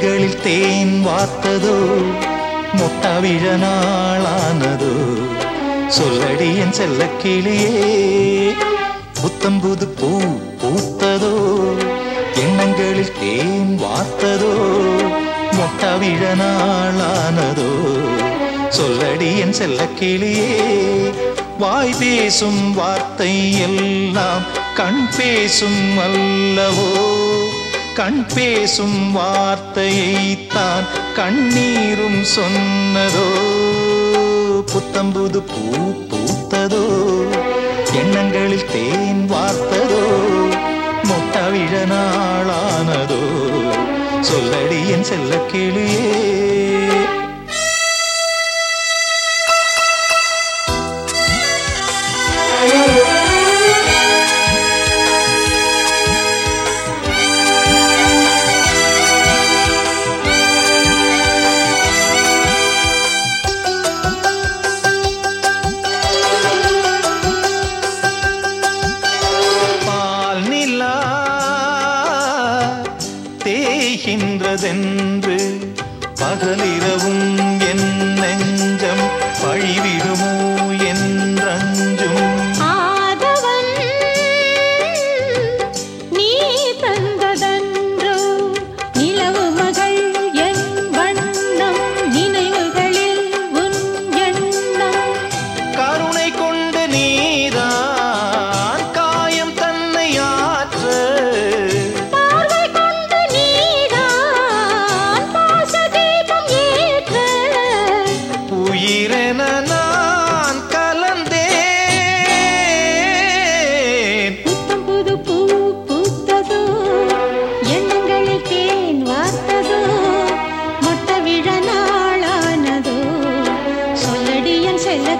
கண்களில் தேன் வார்த்ததோ? முட்டாவிழ நாளானதோ சொல்லடி என் செல்ல கிளியே புத்தம்புது பூ பூத்ததோ? எண்ணங்களில் தேன் வார்த்ததோ? முட்டாவிழ நாளானதோ சொல்லடி என் செல்ல கிளியே வாய் பேசும் வார்த்தை எல்லாம் கண் பேசும் அல்லவோ? கண் பேசும் வார்த்தையைத்தான் கண்ணீரும் சொன்னதோ? புத்தம்புது பூ பூத்ததோ? எண்ணங்களில் தேன் வார்த்ததோ? முட்டவிழ நாளானதோ? சொல்லடி என் செல்ல கிளியே தேய்கின்றதென்று பகலிரவும் என் நெஞ்சம் பழிவிடும்.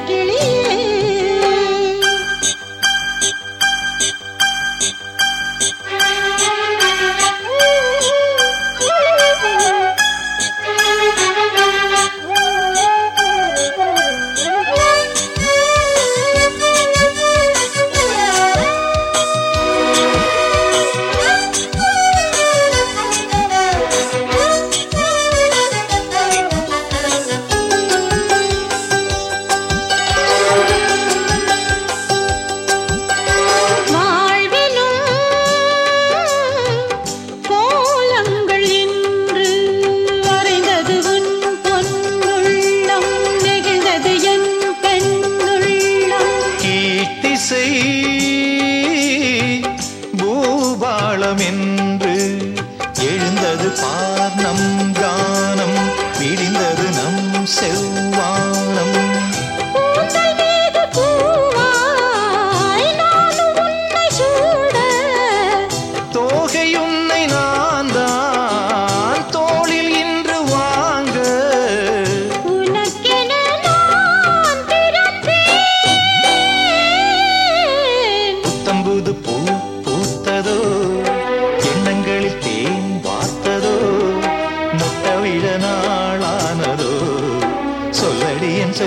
என்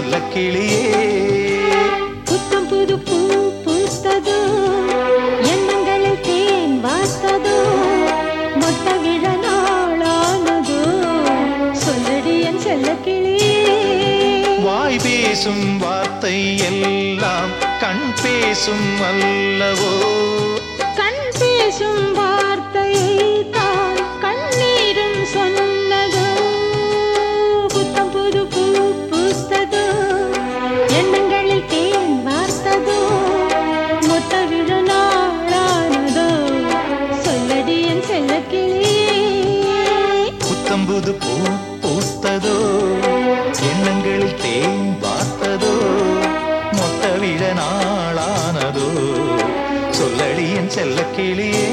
சொல்ல கிளியே. புத்தம் புது பூ பூத்ததோ எண்ணங்களில் தேன் வார்த்ததோ மொட்ட விழ நாளானதோ சொல்லடி என் செல்ல கிளியே வாய் பேசும் வார்த்தை எல்லாம் கண் பேசும் அல்லவோ. அம்புது பூ பூத்ததோ? எண்ணங்களில் தேன் பார்த்ததோ மொத்த விழ நாளானதோ? சொல்லடி செல்ல கிளியே